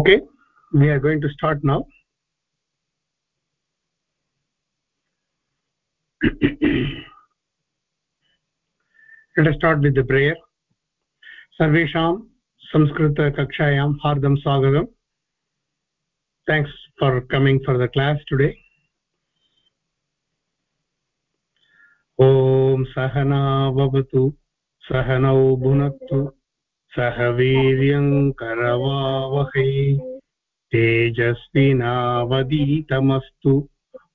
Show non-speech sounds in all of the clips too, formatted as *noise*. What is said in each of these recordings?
okay we are going to start now let us start with the prayer सर्वेषां संस्कृतकक्षायां हार्दं स्वागतम् thanks for coming for the class today ॐ सहना भवतु सहनौ भुनक्तु सह वीर्यङ्करवावहै तेजस्विनावदीतमस्तु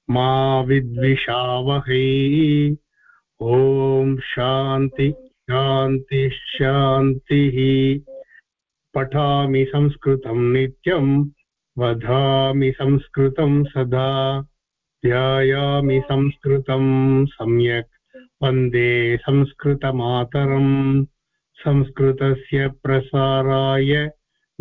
मा विद्विषावहै। ॐ शान्ति शान्ति, शान्तिः। पठामि संस्कृतं नित्यं वदामि संस्कृतं सदा। ध्यायामि संस्कृतं सम्यक्। वंदे संस्कृतमातरम्। संस्कृतस्य प्रसाराय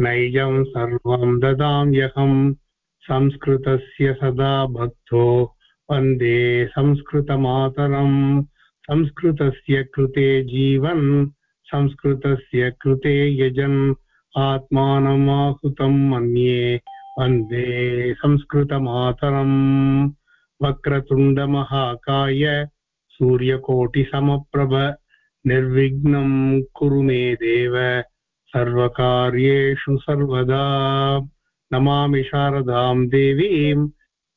नैजं सर्वं ददाम्यहम् संस्कृतस्य सदा भक्तो वंदे संस्कृतमातरम्। संस्कृतस्य कृते जीवन्, संस्कृतस्य कृते यजन्। आत्मानमाहुतं मन्ये वंदे संस्कृतमातरम्। वक्रतुण्डमहाकाय सूर्यकोटिसमप्रभ निर्विघ्नं कुरु मे देव। सर्वकार्येषु सर्वदा नमामि शारदां देवीं,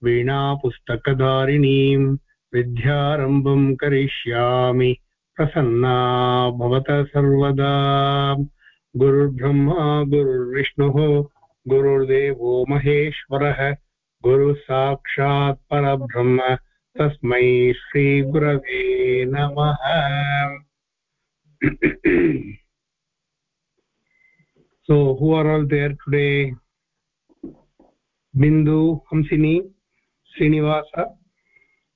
वीणापुस्तकधारिणीं विद्यारम्भं करिष्यामि। प्रसन्ना भवत सर्वदा। गुरुर्ब्रह्मा, गुरुर्विष्णुः, गुरुर्देवो महेश्वरः गुरुः साक्षात् परब्रह्म। तस्मै श्रीगुरवे नमः। *clears throat* so who are all there today? Bindu hamsini srinivasa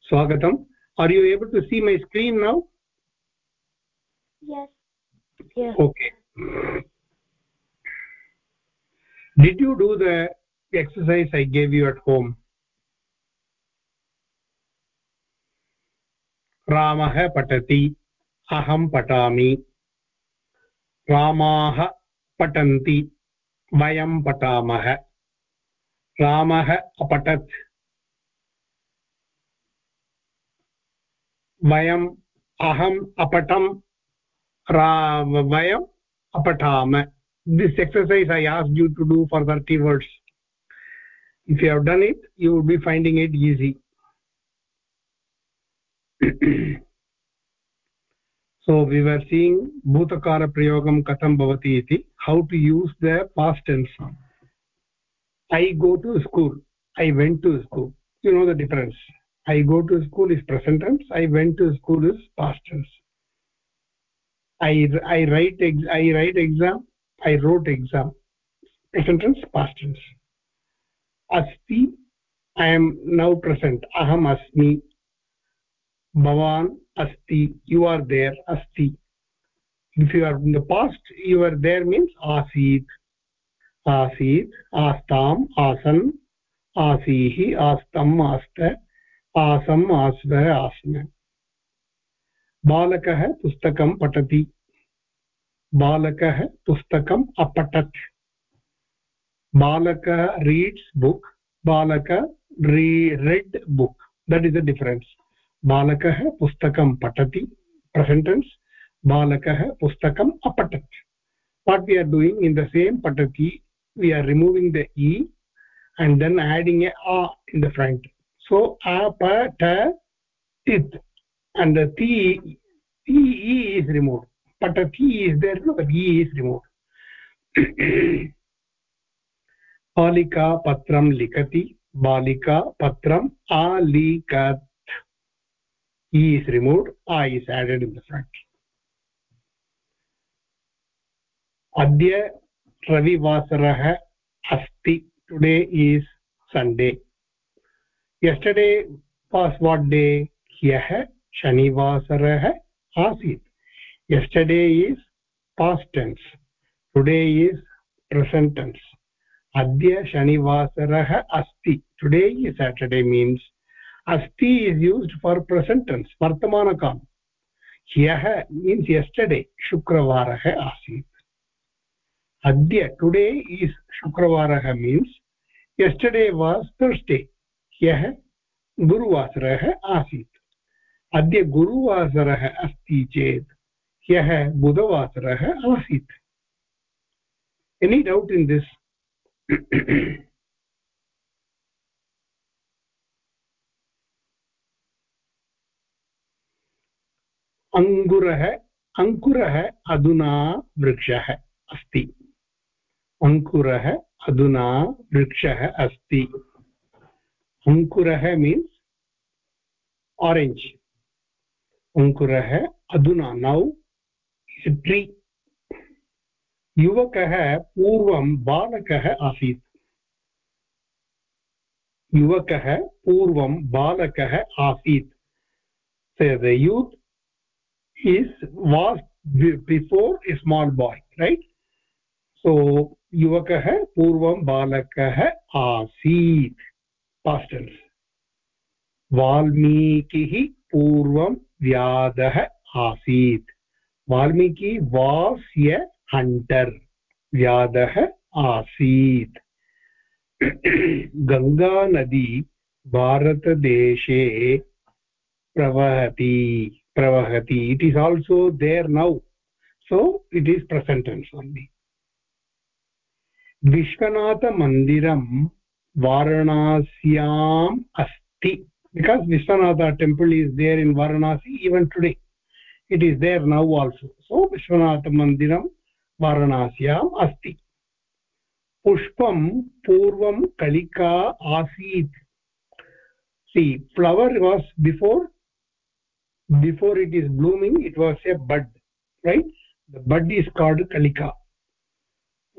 swagatam are you able to see my screen now? Yes. Yes. Okay. Did you do the exercise i gave you at home? Ramah patati. अहम पटा रामाः पठन्ति, वयं पठामः। रामः अपठत्। वयम् अहम् अपठं रा, वयम् this exercise I ask you to do for thirty words if you have done it you would be finding it easy so we were seeing bhutakara prayogam katham bhavati iti how to use the past tense. I go to school. I went to school. You know the difference. I go to school is present tense. I went to school is past tense. I i write i write exam. I wrote exam. Present tense past tense. Asti i am now present. Aham asmi bhavan asti you are there asti if you are in the past you are there means asit asit astam asan आसीः आस्तम् आस्त आसम् आस्व आस्म बालकः पुस्तकं पठति बालकः पुस्तकम् अपठत् बालकः रीड्स् बुक् बालक read book that is the difference बालकः पुस्तकं पठति प्रसेण्टेन्स् बालकः पुस्तकम् अपठत्। What we are doing in the same पठति वि आर् रिमूविङ्ग् द इ अण्ड् देन् आडिङ्ग् ए आ इन् द फ्रण्ट् सो अ प टित् अण्ड् ति इस् रिमूव् पठति इस् देर् इस् रिमूव् बालिका पत्रं लिखति, बालिका पत्रम् आलिखत्। E is removed a is added in the front. अद्य रविवासरः अस्ति today is Sunday yesterday was what day ह्यः शनिवासरः आसीत् yesterday is past tense today is present tense अद्य शनिवासरः अस्ति today is Saturday means asti is used for present tense vartamanakam ह्यः means yesterday शुक्रवारः आसीत् adya today is शुक्रवारः means yesterday was thursday ह्यः गुरुवासरः आसीत् अद्य गुरुवासरः अस्ति चेत् ह्यः बुधवासरः आसीत् एनी डौट् इन् दिस् अङ्गुरः अङ्कुरः अधुना वृक्षः अस्ति। अङ्कुरः अधुना वृक्षः अस्ति। अङ्कुरः मीन्स् आरेञ्ज् अङ्कुरः अधुना नौ ट्री युवकः पूर्वं बालकः आसीत्। युवकः पूर्वं बालकः आसीत्। Youth is, was before a small boy, right? So युवकः पूर्वं बालकः आसीत् tense. वाल्मीकिः पूर्वं व्याधः आसीत् वाल्मीकि वास् य हण्टर् व्याधः आसीत् गङ्गानदी भारतदेशे प्रवहति pravahati it is also there now. So it is present tense only vishwanath varanasyam asti. Because vishwanatha temple is there in varanasi even today. It is there now also. So vishwanatha mandiram varanasyam asti. Pushpam purvam kalika asit. See flower was before before it is blooming it was a bud right? The bud is called kalika.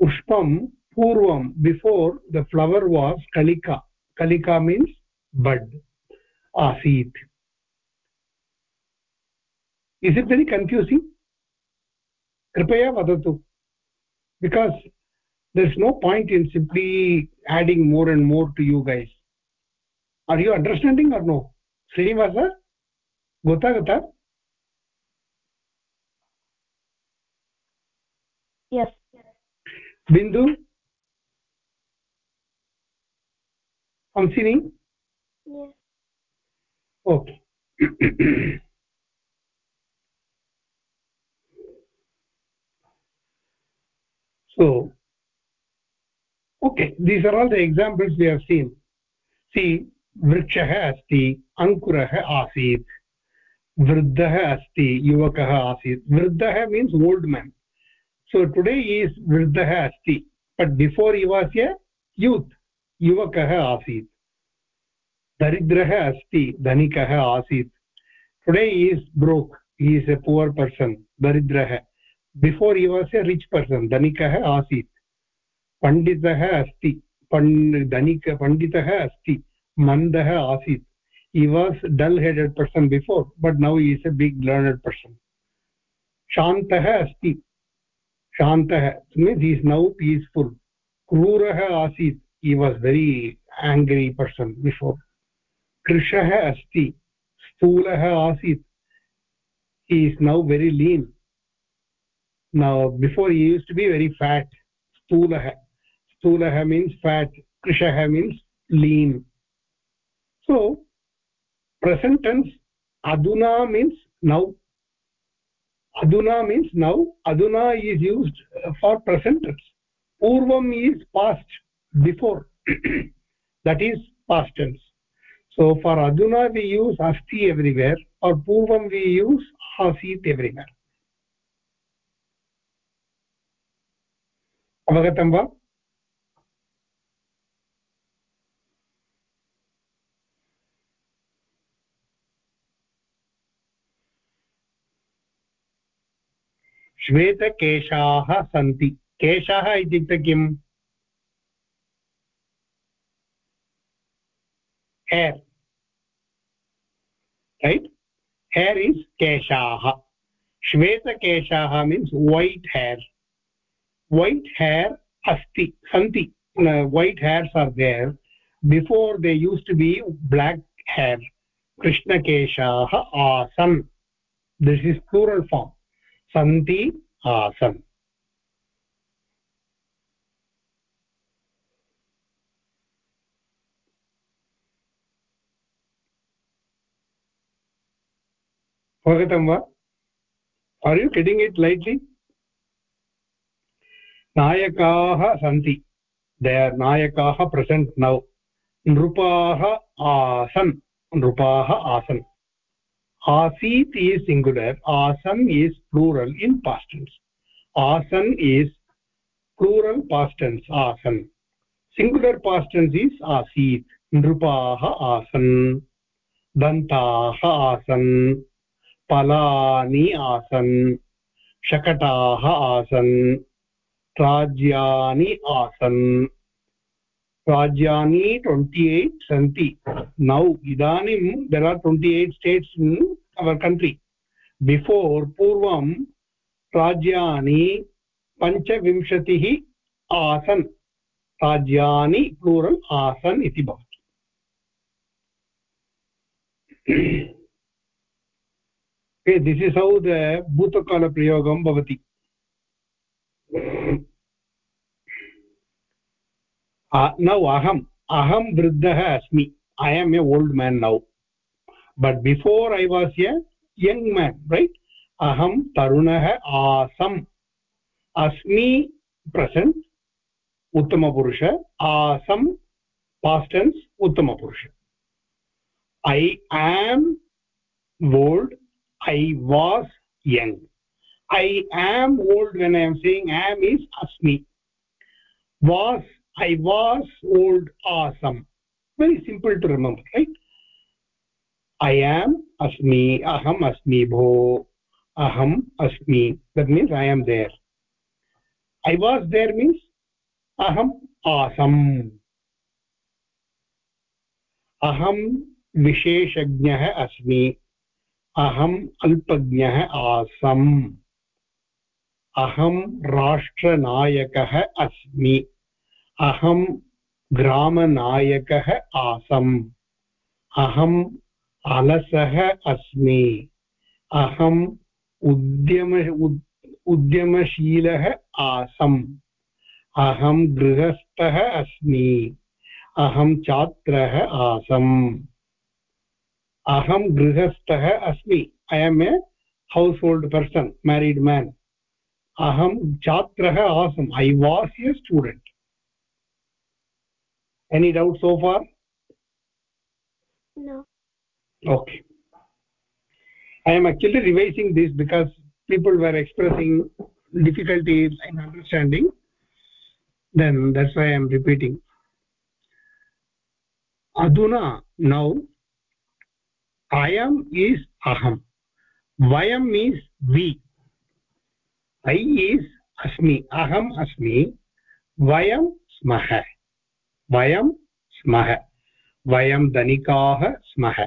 Pushpam purvam before the flower was kalika. Kalika means bud asit is it very confusing? Kripaya vadatu because there's no point in simply adding more and more to you guys. Are you understanding or no? Srinivasa गोतागत yes. Bindu Hamsini okay so okay these are all the examples we have seen see vrikshah asti ankurah asit वृद्धः अस्ति, युवकः आसीत्। वृद्धः means old men so today is वृद्धः अस्ति but before he was youth युवकः आसीत्। दरिद्रः अस्ति, धनिकः आसीत्। Today is broke is a poor person दरिद्रः। Before he was rich person धनिकः आसीत्। पण्डितः अस्ति, पण्, धनिक, पण्डितः अस्ति मन्दः आसीत्। He was dull headed person before but now he is a big learned person shantah asti shantah means he is now peaceful krurah asit he was very angry person before krishah asti sthulah asit he is now very lean now before he used to be very fat sthulah sthulah means fat krishah means lean so present tense aduna means now aduna means now aduna is used for present tense purvam is past before that is past tense so for aduna we use asti everywhere or purvam we use asit everywhere avagatam va श्वेतकेशाः सन्ति। केशाः इत्युक्ते किम्? हेर् right hair is केशाः। श्वेतकेशाः means white hair white hair अस्ति, सन्ति। White hairs are there before they used to be black hair कृष्णकेशाः आसन्। This is plural form सन्ति आसन्। अवगतं वा? आर् यु केटिङ्ग् इट् लैट्लि नायकाः सन्ति। दे आर् नायकाः प्रसेण्ट् नौ नृपाः आसन्। नृपाः आसन्। आसीत् is singular asan is plural in past tense asan is plural past tense asan singular past tense is asit nrupaah asan dantaah asan palani asan शकटाः आसन् राज्यानि आसन् राज्यानि ट्वेण्टि एय्ट् सन्ति नौ इदानीं there are twenty eight states in our country before पूर्वं राज्यानि पञ्चविंशतिः आसन् राज्यानि plural आसन् इति भवति दिस् इस् हौ द भूतकालप्रयोगं भवति नौ, अहम्। अहं वृद्धः अस्मि। I am a old man now but before I was a young man right अहं तरुणः आसम्। अस्मि प्रसेण्ट् उत्तमपुरुष आसम् past tense उत्तमपुरुष I am old I was young I am old when I am saying am is अस्मि। Was i was old awesome very simple to remember right i am asmi aham asmi bho aham asmi that means i am there i was there means aham awesome aham विशेषज्ञः अस्मि अहम् अल्पज्ञः आसम् अहं राष्ट्रनायकः अस्मि अहं ग्रामनायकः आसम्। अहम् अलसः अस्मि। अहम् उद्यम उद्यमशीलः आसम्। अहं गृहस्थः अस्मि। अहं छात्रः आसम्। अहं गृहस्थः अस्मि। I am a household person married man अहं छात्रः आसम्। I was a student any doubt so far? No. Okay. I am actually revising this because people were expressing difficulties in understanding. Then that's why i am repeating. Aduna now i am is aham. Vayam is we. I is asmi aham asmi vayam smah vayam smah vayam danikaah smah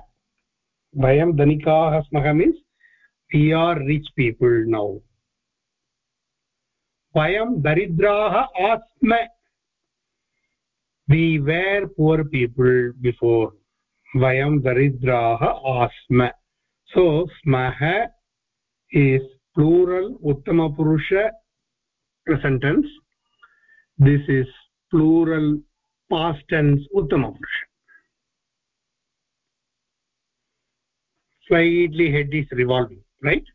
vayam danikaah smah means we are rich people now. vayam daridraah asma we were poor people before. vayam daridraah asma so smah is plural uttama purusha sentence. This is plural tense uttama purusha slightly head is revolving right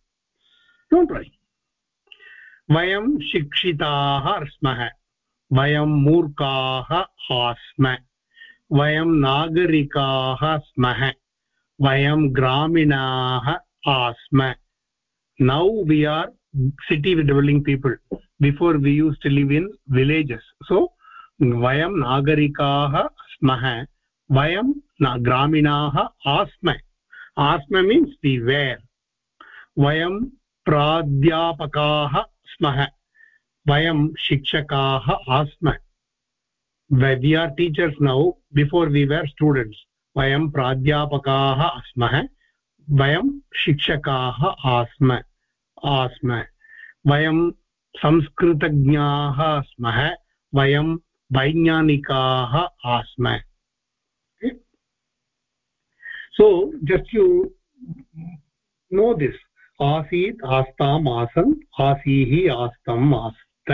don't worry वयं शिक्षिताः स्मः वयं मूर्खाः आस्म वयं नागरिकाः स्मः वयं ग्रामीणाः आस्म now we are city dwelling people before we used to live in villages so वयं नागरिकाः स्मः वयं ग्रामीणाः आस्म। आस्म मीन्स् दि वेर् वयं प्राध्यापकाः स्मः, वयं शिक्षकाः आस्म। We are teachers now before we were students वयं प्राध्यापकाः स्मः वयं शिक्षकाः आस्म आस्म। वयं संस्कृतज्ञाः स्मः वयं वैज्ञानिकाः आस्म। So just you know this आसीत् आस्ताम् आसन् आसीः आस्तम् आस्त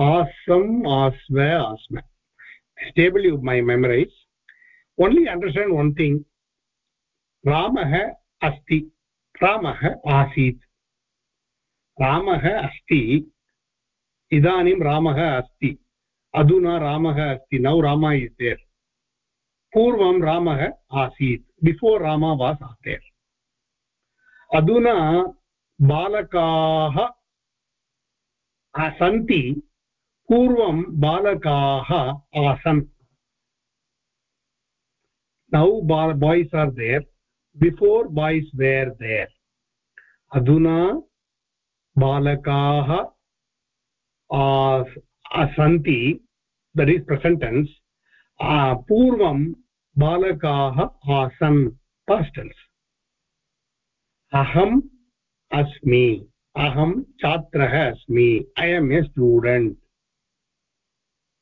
आसम् आस्व आस्म। Stable you may memorise only understand one thing रामः अस्ति, रामः आसीत्। रामः अस्ति, इदानीं रामः अस्ति। अधुना रामः अस्ति, नौ राम इस् देर् पूर्वं रामः आसीत् बिफोर् राम वास् देर् अधुना बालकाः सन्ति पूर्वं बालकाः आसन्। Now boys are there before boys were there अधुना बालकाः सन्ति दट् इस् प्रसेण्टेन्स् पूर्वं बालकाः आसन् पास्टेन्स् अहम् अस्मि, अहं छात्रः अस्मि ऐ एम् ए स्टूडेण्ट्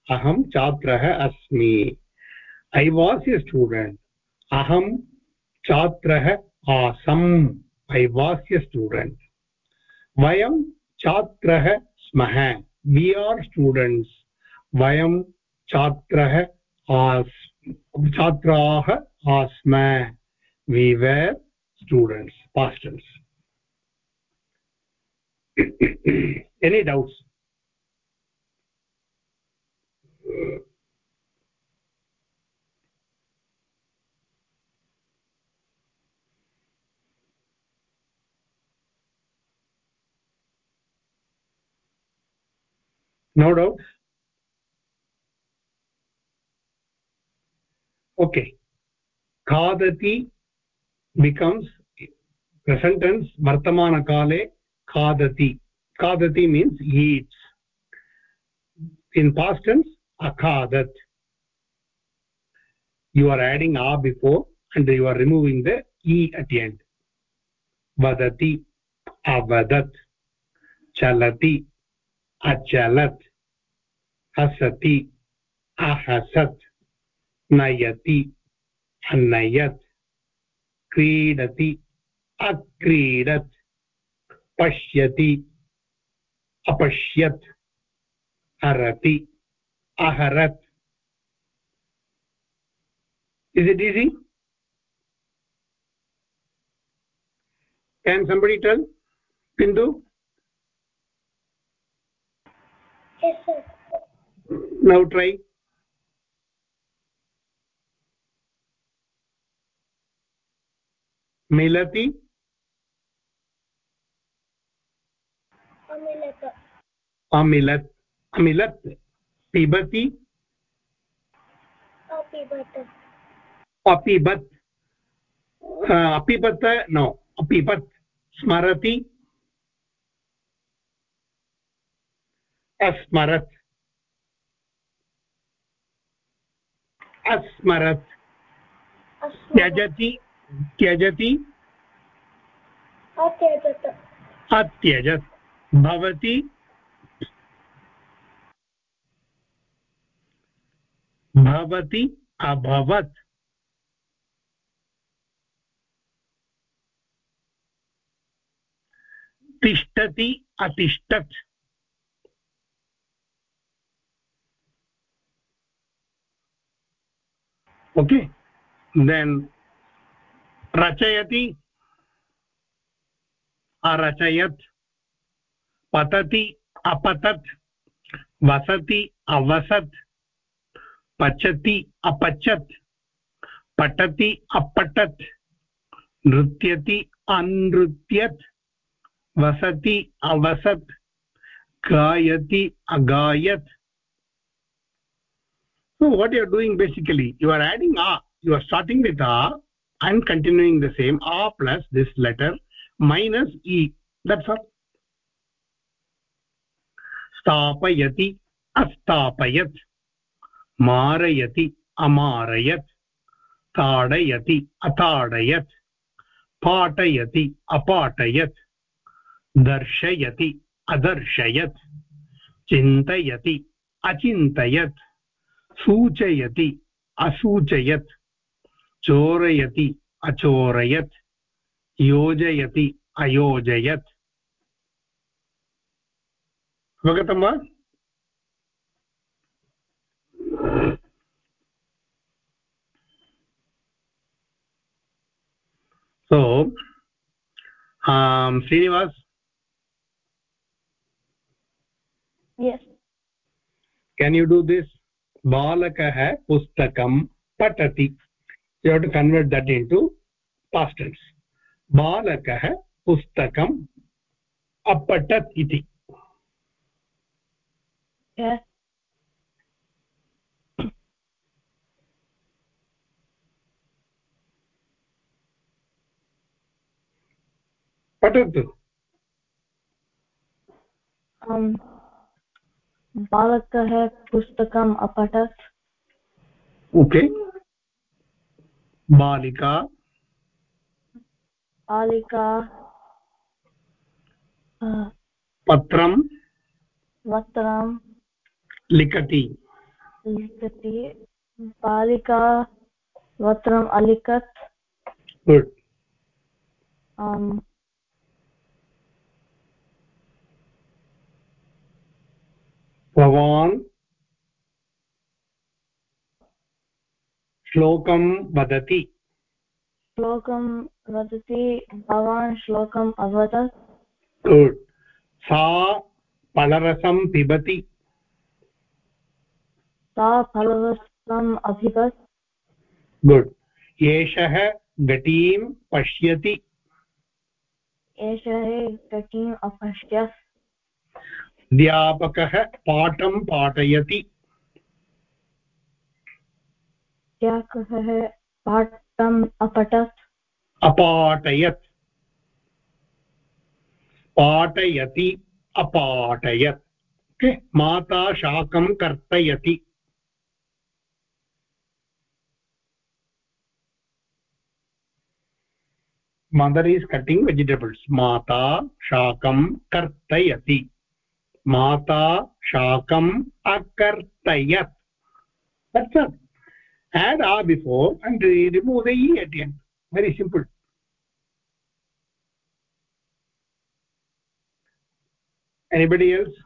अहं छात्रः अस्मि ऐ वास् ए स्टूडेण्ट् अहं छात्रः आसम् ऐ वास् ए स्टूडेण्ट् वयं छात्रः स्मः वि आर् स्टूडेण्ट्स् वयं छात्रः आस् छात्राः आस्म। वि वेर् स्टूडेण्ट्स् पास्टल्स् any doubts? No doubt? Okay. Khadati becomes present tense vartamana kale khadati. Khadati means eats. In past tense akhadat. You are adding a before and you are removing the e at the end. Vadati avadat. Chalati achalat. Hasati ahasat नयति नयत् क्रीडति अक्रीडत् पश्यति अपश्यत् हरति अहरत्। Is it easy can somebody tell Bindu now try मिलति? अमिलत। अमिलत्। पिबति अपिबत। अपिबत्। अपिबत no अपिबत्। स्मरति? अस्मरत्। अस्मरत्। त्यजति? त्यजति। अत्यजत। भवति। भवति अभवत्। तिष्ठति अतिष्ठत्। okay then रचयति। अरचयत्। पतति, अपतत्। वसति, अवसत्। पचति, अपचत्। पठति, अपठत्। नृत्यति अनृत्यत् वसति, अवसत्। गायति, अगायत्। So, what you are doing basically, you are adding a, you are starting with a and continuing the same a plus this letter, minus e. That's all. स्थापयति अस्थापयत् मारयति अमारयत् ताडयति अताडयत् पाठयति अपाठयत् दर्शयति अदर्शयत् चिन्तयति अचिन्तयत् सूचयति असूचयत् चोरयति अचोरयत् योजयति अयोजयत्। अवगतं वा? So Srinivas can you do this बालकः पुस्तकं पठति। You have to convert that into past tense balakah pustakam apatat iti yes पठतु बालकः पुस्तकम् अपठत् ओके बालिका बालिका पत्रं पत्रं लिखति। लिखति। बालिका। पत्रम् अलिखत्। गुड्। भवान् श्लोकं वदति। श्लोकं वदति भवान् श्लोकम् अवदत्। गुड् सा फलरसं पिबति। सा फलरसम् अभिगत् गुड् एषः घटीं पश्यति। एषः घटीम् अपश्यत् अध्यापकः पाठं पाठयति। अध्यापकः पाठम् अपठत् अपाठयत् पाठयति अपाठयत् माता शाकं कर्तयति। मदर् ईस् कटिङ्ग् वेजिटेबल्स् माता शाकं कर्तयति। माता शाकम् अकर्तयत्। Add a before and remove the e at the end very simple anybody else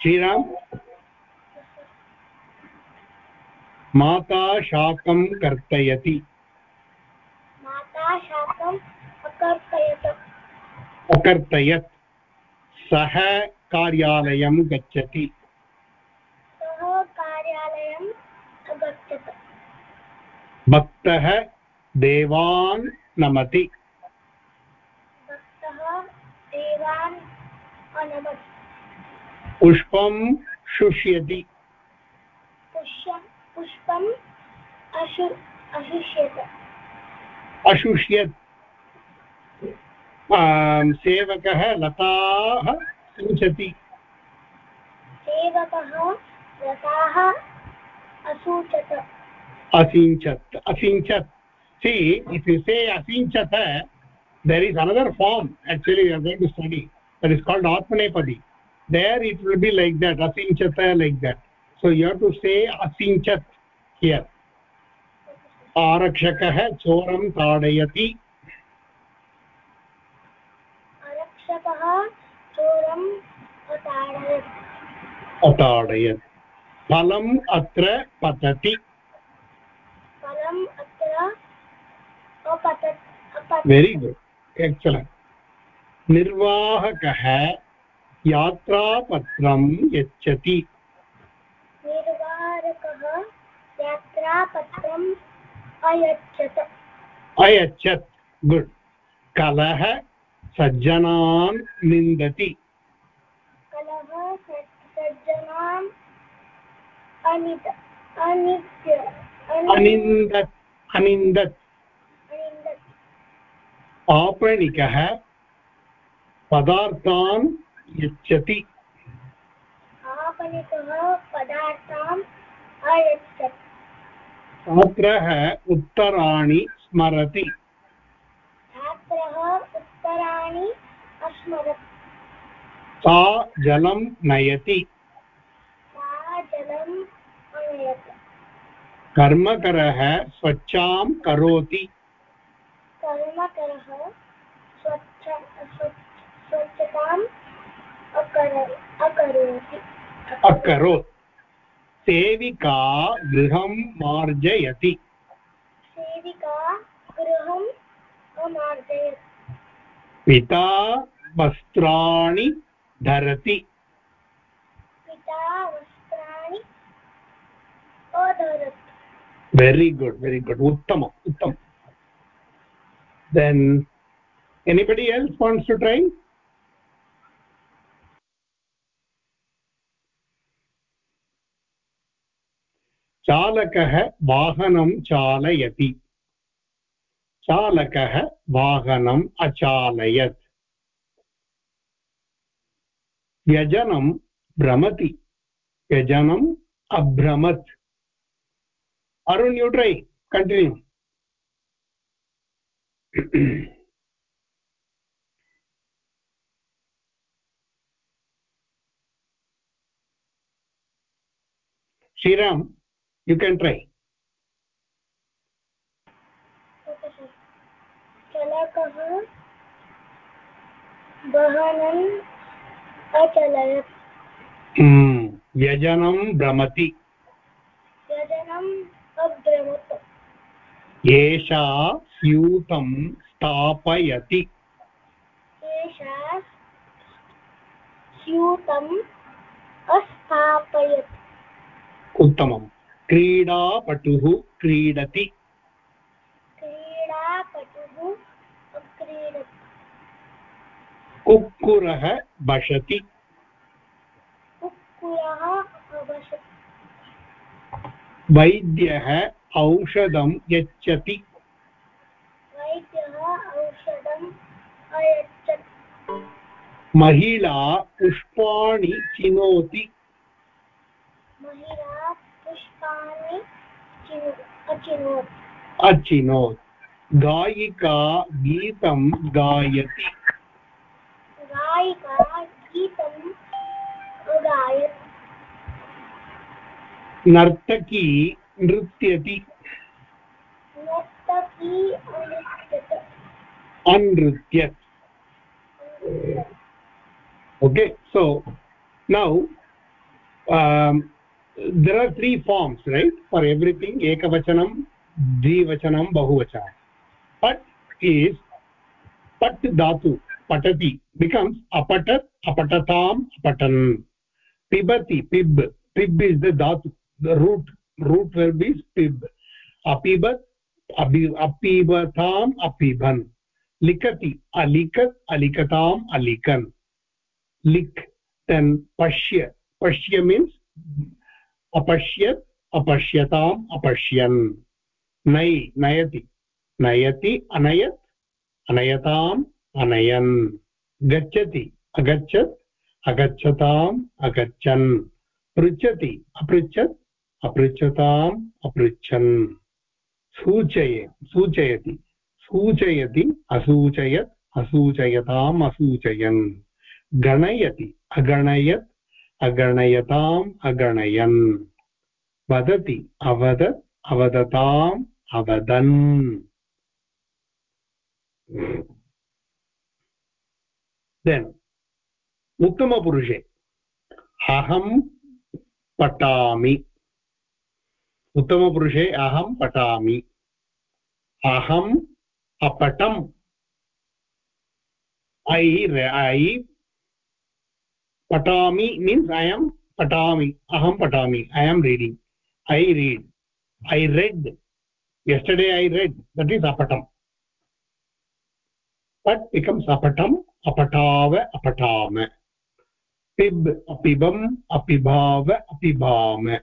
Shriram माता शाकं कर्तयति माता शाकम् अकर्तयत् अकर्तयत् सः कार्यालयं गच्छति सः कार्यालयम् अगच्छत् भक्तः देवान् नमति। भक्तः पुष्पं शुष्यति। पुष्पं पुष्पम् Ashu अशुष्यत। सेवकः लताः सिञ्चति सेवकः लताः असूचत। असिञ्चत् असिञ्चत् see if you say asinchat there is another form actually you are going to study that is called atmanepadi there it will be like that asinchata like that so you have to say asinchat here आरक्षकः चोरं ताडयति आरक्षकः चोरम् अताडयत् अताडयत् फलम् अत्र पतति फलम् अत्र अपतत् अपतत् very good excellent निर्वाहकः यात्रापत्रं यच्छति निर्वाहकः यात्रापत्रम् अयच्छत् अयच्छत् गुड् कलः सज्जनान् निन्दति कलः सज्जनान् अनित अनित्य अनिन्दत् अनिन्दत् अनिन्दत् आपणिकः पदार्थान् यच्छति। छात्रः उत्तराणि स्मरति। छात्रः सा जलं नयति। कर्मकरः स्वच्छां करोति। स्वच्छ स्वच्छ- स्वच्छताम् अकर अकरोति। अकरोत्। सेविका गृहं मार्जयति। सेविका गृहम् अमार्जयत्। पिता वस्त्राणि धरति। पिता वस्त्राणि अधरत्। Very good very good. uttama uttam then anybody else wants to try चालकः वाहनं चालयति चालकः वाहनम् अचालयत् व्यजनं भ्रमति व्यजनम् अभ्रमत् arun you try continue *clears throat* Shriram, you can try. चलकः वाहनम् अचलयत् व्यजनं भ्रमति व्यजनम् अभ्रमत् एषा स्यूतं स्थापयति। एषा स्यूतम् अस्थापयत्। उत्तमं क्रीडापटुः क्रीडति। क्रीडापटुः कुक्कुरः भषति कुक्कुरः वैद्यः औषधं यच्छति। महिला पुष्पाणि चिनोति। महिला पुष्पाणि चिनु अचिनोत्। गायिका गीतं गायति। गायिका गीतम् अगायत् नर्तकी नृत्यति। अनृत्यत् okay so now there are three forms right for everything एकवचनं द्विवचनं बहुवचनं पट् इस् पट् धातु पठति बिकम्स् अपठत् अपठताम् अपठन् पिबति पिब् पिब् इस् द धातु root root verb is pib apibat apibatam apiban likati alikat alikatam alikan lik then pashya pashya means apashyat apashyatam apashyan nay nayati nayati anayat anayatam anayan gacchati agachat agacchatam agachan पृच्छति अपृच्छत् अपृच्छताम् अपृच्छन्। सूचये सूचयति। सूचयति, असूचयत्, असूचयताम् असूचयन्। गणयति, अगणयत्, अगणयताम् अगणयन्। वदति, अवदत्, अवदताम् अवदन्। Then उत्तमपुरुषे, अहं पठामि। उत्तमपुरुषे अहं पठामि। अहम् अपठम् ऐ ऐ पठामि मीन्स् ऐ एम् पठामि। अहं पठामि। I am reading I read I read yesterday I read that is अपठम् पट् इकम् अपठम् अपठाव, अपठाम। पिब्, अपिबम्, अपिभाव, अपिभाम।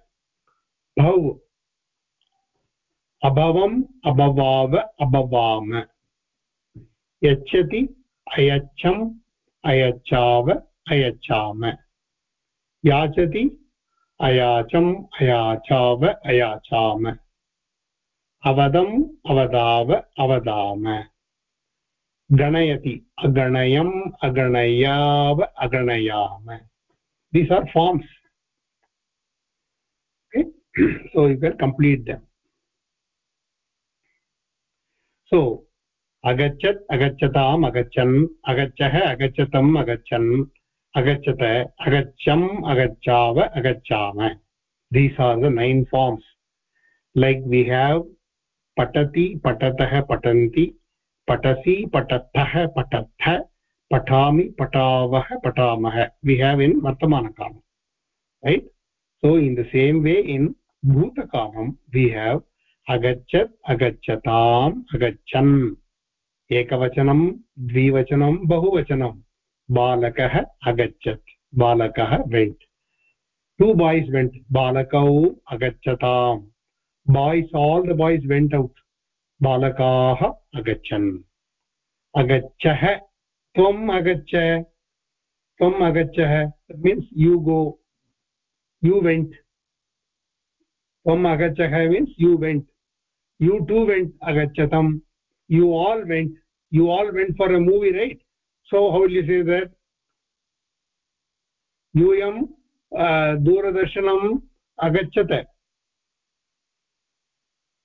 भौ अभवम्, अभवाव, अभवाम। यच्छति, अयच्छम्, अयच्छाव, अयच्छाम। याचति, अयाचम्, अयाचाव, अयाचाम। अवदम्, अवदाव, अवदाम। गणयति, अगणयम्, अगणयाव, अगणयाम। These are forms. Okay? *clears throat* So, you can complete so अगच्छत् अगच्छताम् अगच्छन् अगच्छः अगच्छतम् अगच्छन् अगच्छत अगच्छम् अगच्छाव अगच्छाम these are the forms like we have पठति पठतः पठन्ति पठसि पठतः पठत्थ पठामि पठावः पठामः we have in वर्तमानकालम् right so in the same way in भूतकालं we have agachat agachatam agachan एकवचनं, द्विवचनं, बहुवचनं। बालकः अगच्छत्, बालकः वेण्ट् टु बाय्स् वेण्ट् बालकौ अगच्छताम्। Boys all the boys went out बालकाः अगच्छन्। अगच्छः, त्वम् अगच्छ। त्वम् अगच्छः means you go you went त्वम् अगच्छः means you went you two went अगच्छतम् you all went. You all went for a movie, right? So how will you say that? यूयं दूरदर्शनम् अगच्छत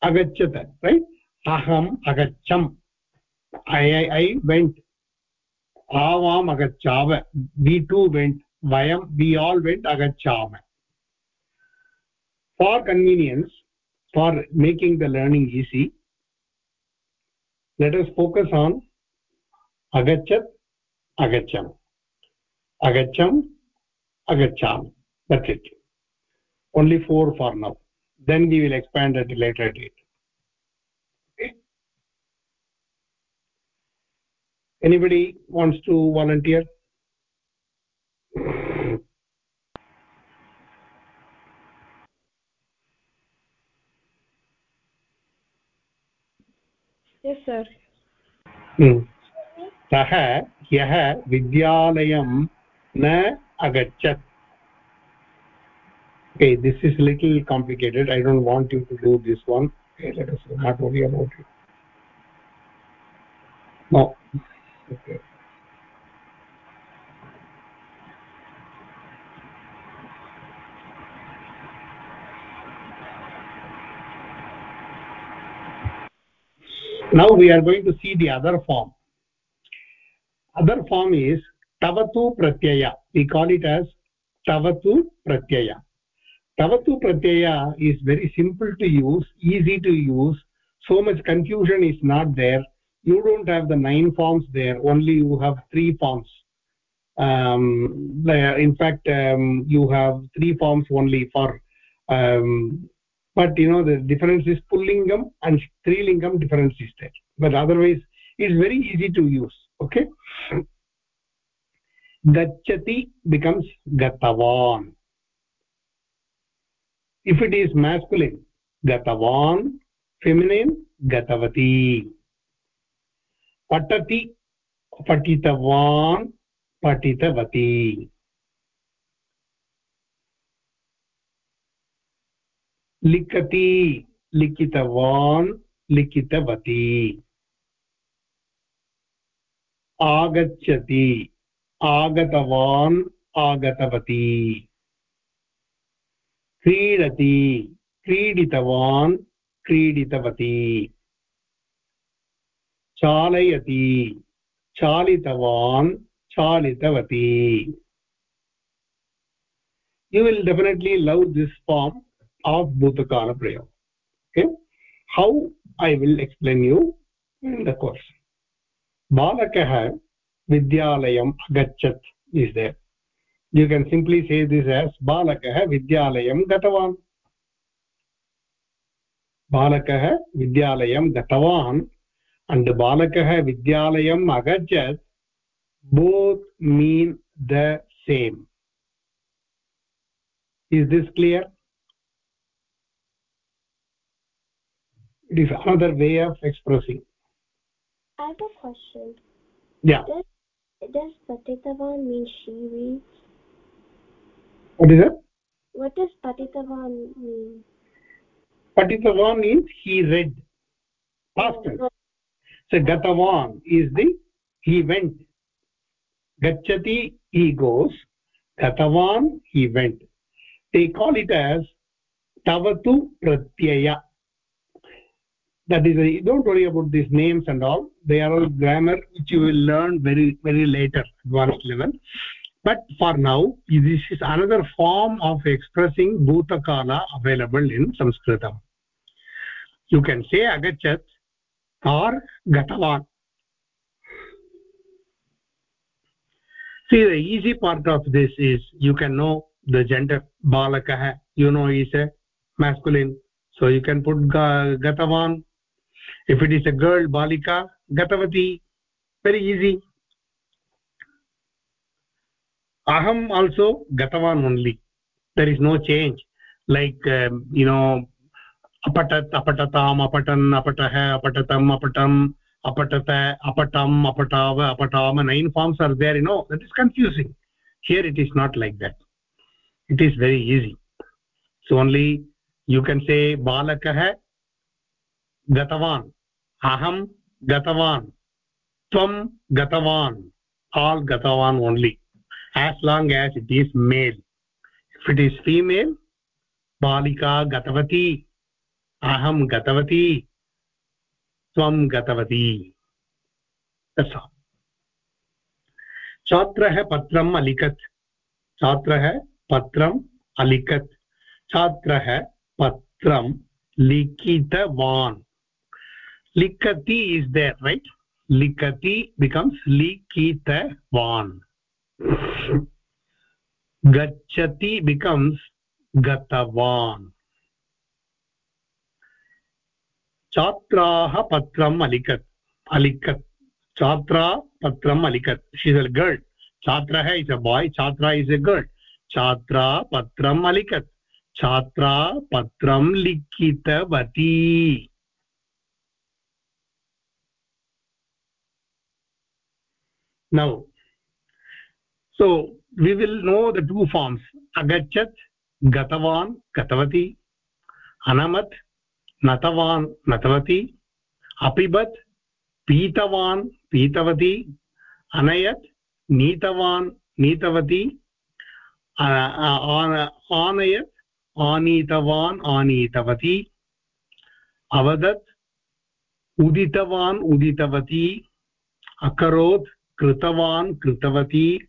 अगच्छत रैट् अहम् अगच्छम् ऐ ऐ ऐ वेण्ट् आवाम् अगच्छाव we two went वयं we all went अगच्छाम for convenience for making the learning easy. Let us focus on agachat agacham. Agacham agacham. That's it. Only four for now. Then we will expand at a later date. Okay anybody wants to volunteer सः यः विद्यालयं न अगच्छत् okay this is little complicated i don't want you to do this one okay let us not worry about it no okay now we are going to see the other form. Other form is tavatu pratyaya. We call it as tavatu pratyaya. Tavatu pratyaya is very simple to use easy to use. So much confusion is not there. You don't have the nine forms there. Only you have three forms. Um, in fact um, you have three forms only for um, but you know the difference is pullingam and strilingam difference is there. But otherwise it's very easy to use okay? Gachati becomes gatavan. If it is masculine gatavan. Feminine gatavati. Patati patitavan patitavati लिखति, लिखितवान्, लिखितवती। आगच्छति, आगतवान्, आगतवती। क्रीडति, क्रीडितवान्, क्रीडितवती। चालयति, चालितवान्, चालितवती। You will definitely love this form. Of bhutakala prayog okay? How i will explain you in the course. Balakah vidyalayam agachat is there. You can simply say this as balakah vidyalayam gatavan. Balakah vidyalayam gatavan and balakah vidyalayam agachat both mean the same. Is this clear it is another way of expressing. I have a question. Yeah. Does, does patitavan mean she reads? What is it what does patitavan mean? Patitavan means he read. Past oh, tense. so gatavan is the he went. Gachati he goes. Gatavan he went. They call it as tavatu pratyaya that is a, don't worry about these names and all. They are all grammar which you will learn very very later advanced level. But for now this is another form of expressing bhutakala available in sanskritam. You can say agachat or gatavan. See the easy part of this is you can know the gender. Balakah you know is a masculine. So you can put gatavan if it is a girl balika gatavati very easy aham also gatavan only there is no change like um, you know apatat apatatam apatan apatah apatatam apatam apatata apatam apatav apatama nine forms are there you know that is confusing here it is not like that it is very easy so only you can say balakah गतवान्। अहं गतवान्। त्वं गतवान्। All गतवान् only as long as it is male if it is female बालिका गतवती। अहं गतवती। त्वं गतवती। छात्रः पत्रम् अलिखत्। छात्रः पत्रम् अलिखत्। छात्रः पत्रं लिखितवान्। लिखति इस् देर् रैट् लिखति बिकम्स् लिखितवान् गच्छति बिकम्स् गतवान् छात्राः पत्रम् अलिखत् अलिखत् छात्रा पत्रम् अलिखत् शी इस् अ गर्ल् छात्रः इस् अ बाय् छात्रा इस् अ गर्ल् छात्रा पत्रम् अलिखत् छात्रा पत्रं लिखितवती now so we will know the two forms agachat gatavan gatavati anamat नतवान् नतवती अपिबत् पीतवान् पीतवती अनयत् नीतवान् नीतवती आनयत् आनीतवान् आनीतवती अवदत् उदितवान् उदितवती अकरोत् कृतवान् कृतवती।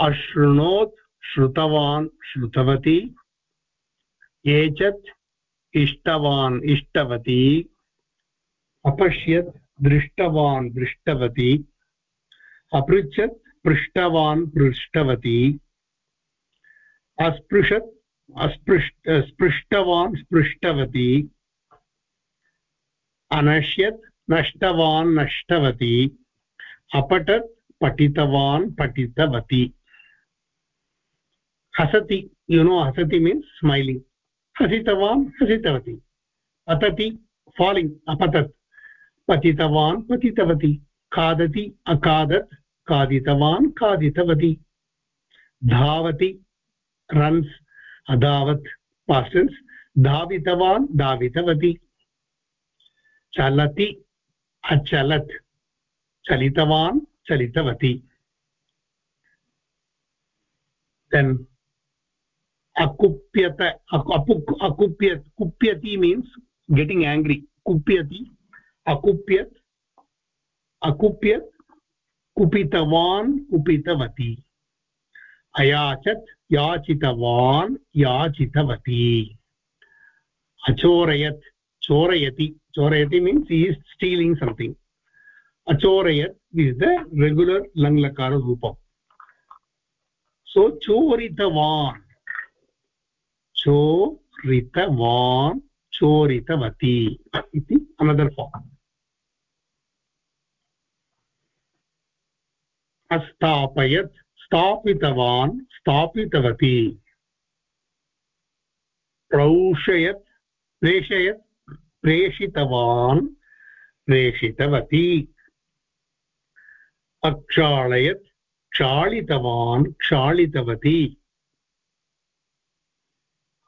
अशृणोत् श्रुतवान् श्रुतवती। एचत् इष्टवान् इष्टवती। अपश्यत् दृष्टवान् दृष्टवती। अपृच्छत् पृष्टवान् पृष्टवती। अस्पृशत् अस्पृष्ट स्पृष्टवान् स्पृष्टवती। अनश्यत् नष्टवान् नष्टवती। अपठत् पठितवान् पठितवती हसति यु नो हसति मीन्स् स्मैलिङ्ग् हसितवान् हसितवती पतति फालिङ्ग् अपतत् पतितवान् पतितवती खादति अखादत् खादितवान् खादितवती धावति रन्स् अधावत् पास्टन्स् धावितवान् धावितवती चलति अचलत् चलितवान् चलितवती। देन् अकुप्यत अकुप्य, कुप्यति मीन्स् गेटिङ्ग् आङ्ग्रि कुप्यति, अकुप्यत् अकुप्यत्, कुपितवान्, कुपितवती। अयाचत्, याचितवान्, याचितवती। अचोरयत्, चोरयति। चोरयति means is stealing something the regular lang lakara rupam. So choritavan चोरितवान् चोरितवती इति अनदर् फार्म् अस्थापयत् स्थापितवान् स्थापितवती प्रौषयत् प्रेषयत् प्रेषितवान् प्रेषितवती अक्षालयत् क्षालितवान् क्षालितवती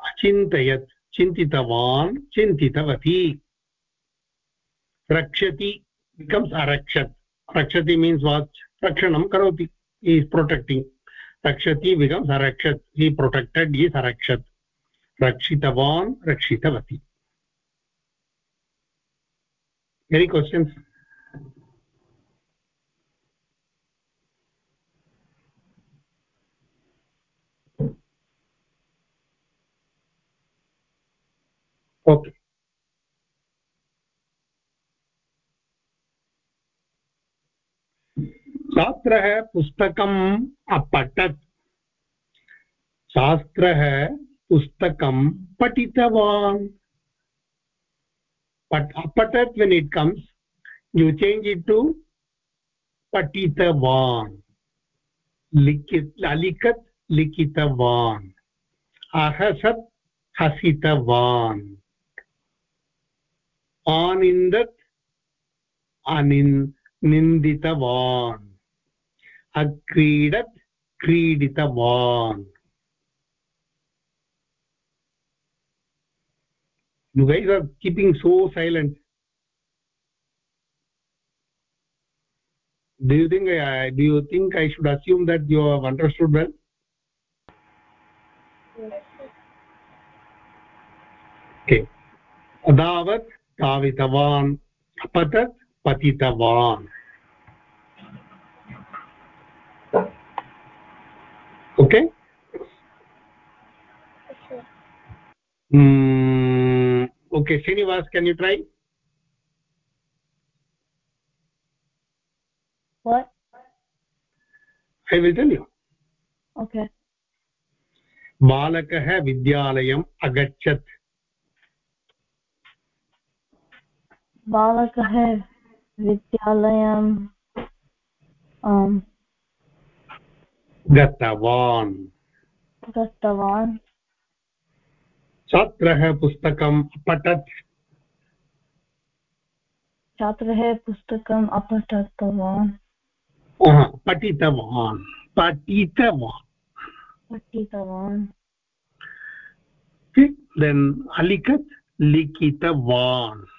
अचिन्तयत् चिन्तितवान् चिन्तितवती। रक्षति बिकम्स् अरक्षत्। रक्षति मीन्स् वाच् रक्षणं करोति। ईस् प्रोटेक्टिङ्ग् रक्षति बिकम्स् अरक्षत्। हि प्रोटेक्टेड् ईस् अरक्षत्। रक्षितवान्, रक्षितवती। एनी क्वश्चन्स् ओके छात्रः पुस्तकम् अपठत्। शास्त्रः पुस्तकं पठितवान्। अपठत् when it comes you change it to पठितवान्। लिखित्, अलिखत् लिखितवान्। अहसत् हसितवान्। Anindat anin ninditavan akridat क्रीडितवान् you guys are keeping so silent do you think i do you think i should assume that you have understood well okay अदावत् तावितवान् अपतत् पतितवान् okay okay Srinivas can you try I will tell you बालकः विद्यालयम् अगच्छत्। बालकः विद्यालयं गतवान्। गतवान्। छात्रः पुस्तकम् अपठत्। छात्रः पुस्तकम् अपठितवान् पठितवान् पठितवान्। पठितवान्। देन् अलिखत् लिखितवान्।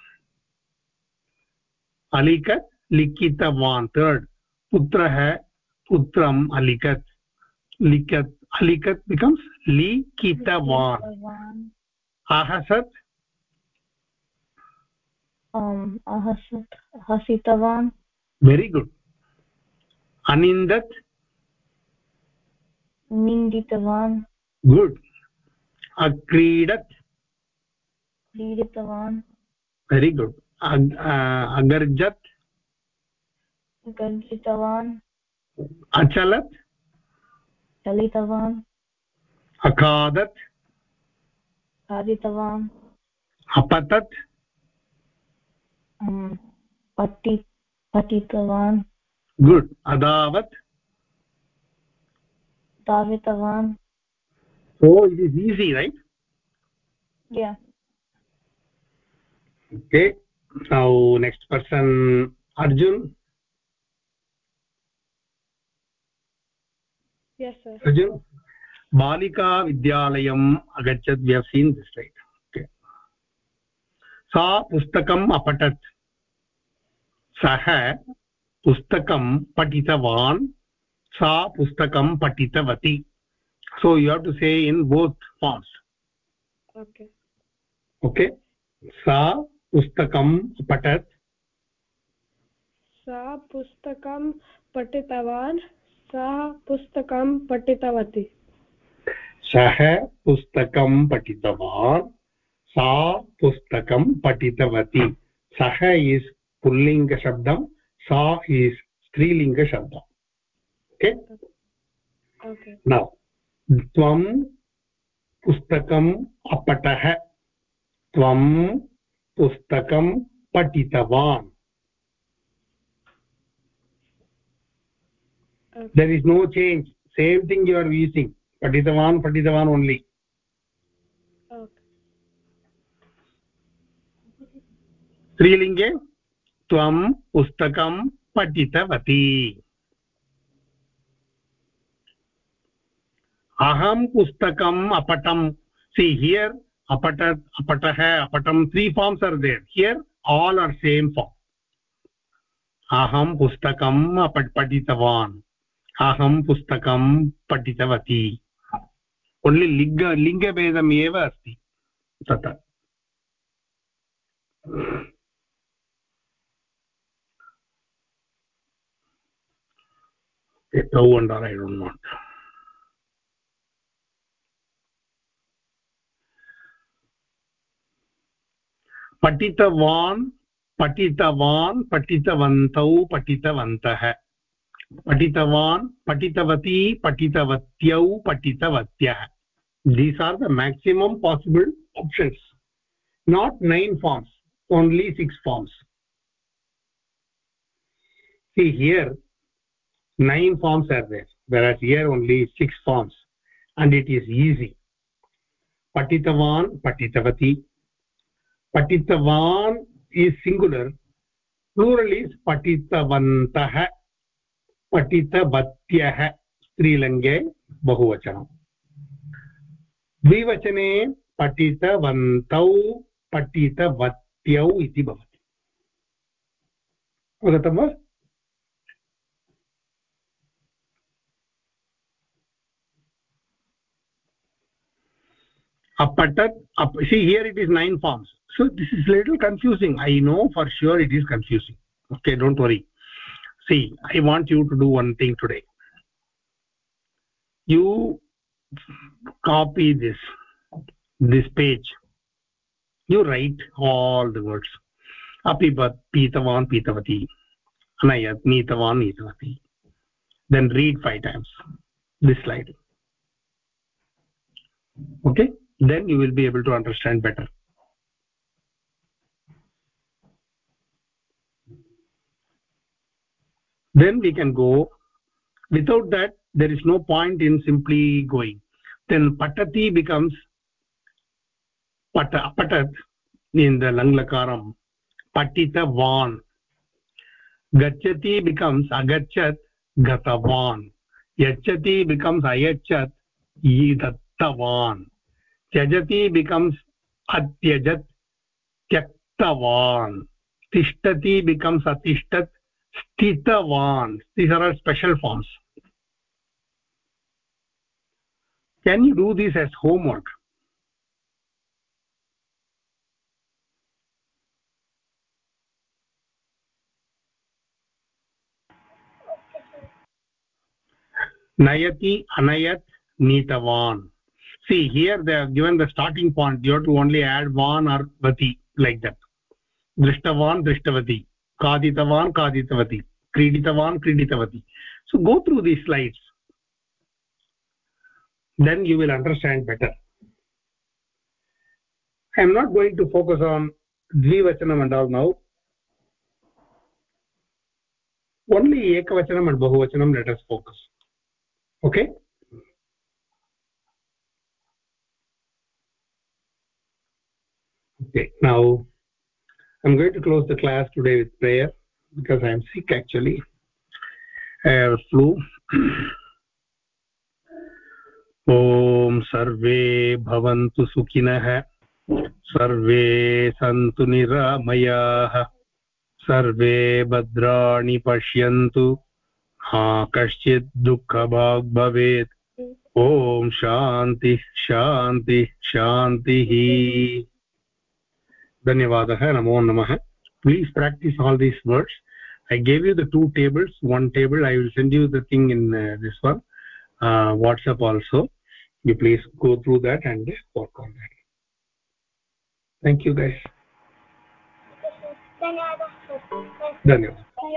अलिखत् लिखितवान्। तर्ड् पुत्रः पुत्रम् अलिखत् लिखत् अलिखत् बिकम्स् लिखितवान्। आहसत्? Um, हसितवान्। वेरि गुड् अनिन्दत् निन्दितवान् गुड् अक्रीडत्? क्रीडितवान्। वेरि गुड् अगर्जत्? गर्जितवान् अचलत्? चलितवान्। अखादत्? खादितवान्। अपतत्? um, पठि पठितवान् गुड्। अदावत्? धावितवान् so it is easy right? Yeah. Okay. Now next person arjun yes sir arjun बालिका विद्यालयम् अगच्छत् we have seen this right okay सा पुस्तकम् अपठत् सः पुस्तकं पठितवान् सा पुस्तकं पठितवती so you have to say in both forms okay okay सा पुस्तकं पठत्। सा पुस्तकं पठितवान् सा पुस्तकं पठितवती। सः पुस्तकं पठितवान् सा पुस्तकं पठितवती। सः इस् पुल्लिङ्गशब्दं सा इस् स्त्रीलिङ्गशब्दम् ओके okay? नौ त्वं पुस्तकम् अपठः। त्वं पुस्तकं पठितवान्। There is no change same thing you are using पठितवान् पठितवान् ओन्लि स्त्रीलिङ्गे त्वं पुस्तकं पठितवती अहं पुस्तकम् अपठं सि हियर् अपठत् अपठः अपठं three forms are there here all are same form अहं पुस्तकम् अपठ पठितवान् अहं पुस्तकं पठितवती। ओन्लि लिङ्ग, लिङ्गभेदम् एव अस्ति। तत्र no wonder i don't want पठितवान् पठितवान् पठितवन्तौ पठितवन्तः। पठितवान् पठितवती पठितवत्यौ पठितवत्यः। These are the maximum possible options not nine forms only six forms See here, nine forms are there, whereas here only six forms, and it is easy. Patitavan, Patitavati, patitavan is singular plural is patitavantah patitavatyah स्त्रीलिङ्गे बहुवचनं द्विवचने पठितवन्तौ पठितवत्यौ इति भवति अवगतं वा apatat ap see here it is nine forms so this is a little confusing. I know for sure it is confusing. Okay don't worry. See i want you to do one thing today. You copy this this page. You write all the words. Apibat pitavan pitavati. Anayat nitavan nitavati. Then read five times this slide. Okay? Then you will be able to understand better then we can go without that there is no point in simply going then patati becomes pata patat in the langlakaram patitavan gachati becomes agachat gatavan yachati becomes ayachat yidattavan त्यजति becomes अत्यजत् त्यक्तवान् तिष्ठति becomes अतिष्ठत् स्थितवान् these are are special forms can you do this as homework nayati anayat nitavan see here they have given the starting point you have to only add van or vati like that drishtavan drishtavati खादितवान् खादितवती क्रीडितवान् क्रीडितवती. So go through the slides then you will understand better I am not going to focus on द्विवचनम् and all now only एकवचनम् and बहुवचनं let's focus okay Okay, now i'm going to close the class today with prayer because i am sick actually i have a flu ॐ सर्वे भवन्तु सुखिनः सर्वे सन्तु निरामयाः सर्वे भद्राणि पश्यन्तु हा कश्चित् दुःखभाग् भवेत् ॐ शान्ति शान्ति शान्तिः धन्यवादः नमो नमः please practice all these words i gave you the two tables one table i will send you the thing in uh, this one uh, whatsapp also you please go through that and work on that thank you guys धन्यवादः धन्यवादः